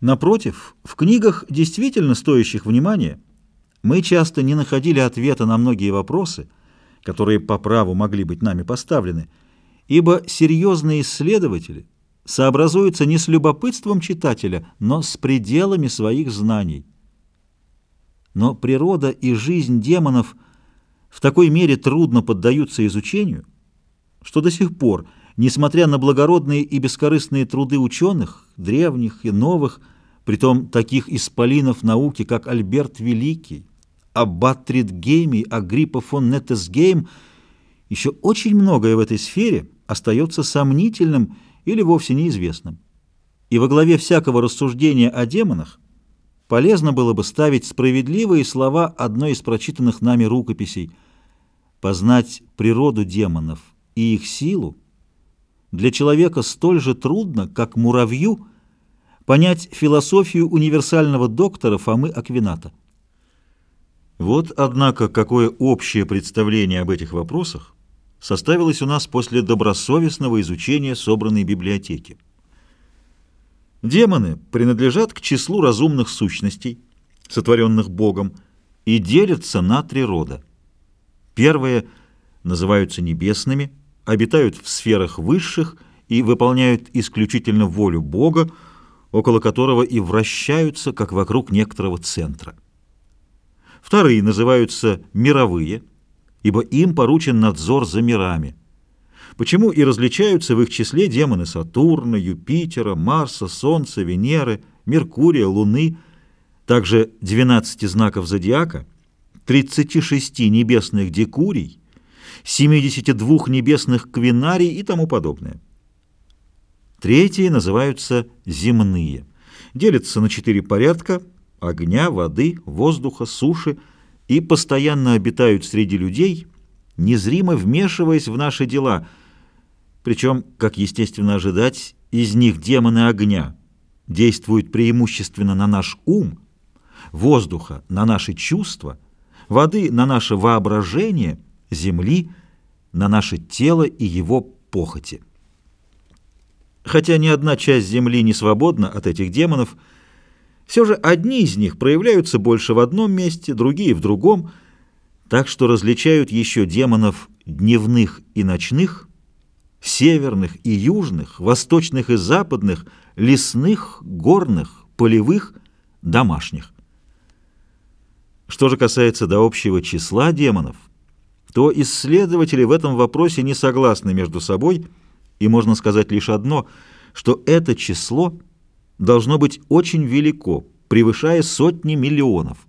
Напротив, в книгах, действительно стоящих внимания, мы часто не находили ответа на многие вопросы, которые по праву могли быть нами поставлены, ибо серьезные исследователи сообразуются не с любопытством читателя, но с пределами своих знаний. Но природа и жизнь демонов в такой мере трудно поддаются изучению, что до сих пор – Несмотря на благородные и бескорыстные труды ученых, древних и новых, притом таких исполинов науки, как Альберт Великий, Аббат Тридгейм Агриппа фон Неттесгейм, еще очень многое в этой сфере остается сомнительным или вовсе неизвестным. И во главе всякого рассуждения о демонах полезно было бы ставить справедливые слова одной из прочитанных нами рукописей «Познать природу демонов и их силу для человека столь же трудно, как муравью, понять философию универсального доктора Фомы Аквината. Вот, однако, какое общее представление об этих вопросах составилось у нас после добросовестного изучения собранной библиотеки. Демоны принадлежат к числу разумных сущностей, сотворенных Богом, и делятся на три рода. Первые называются небесными – обитают в сферах высших и выполняют исключительно волю Бога, около которого и вращаются, как вокруг некоторого центра. Вторые называются мировые, ибо им поручен надзор за мирами. Почему и различаются в их числе демоны Сатурна, Юпитера, Марса, Солнца, Венеры, Меркурия, Луны, также 12 знаков зодиака, 36 небесных декурий, 72 небесных квинарий и тому подобное. Третьи называются земные. Делятся на четыре порядка – огня, воды, воздуха, суши – и постоянно обитают среди людей, незримо вмешиваясь в наши дела. Причем, как естественно ожидать, из них демоны огня действуют преимущественно на наш ум, воздуха – на наши чувства, воды – на наше воображение – земли на наше тело и его похоти. Хотя ни одна часть земли не свободна от этих демонов, все же одни из них проявляются больше в одном месте, другие в другом, так что различают еще демонов дневных и ночных, северных и южных, восточных и западных, лесных, горных, полевых, домашних. Что же касается до общего числа демонов, то исследователи в этом вопросе не согласны между собой, и можно сказать лишь одно, что это число должно быть очень велико, превышая сотни миллионов.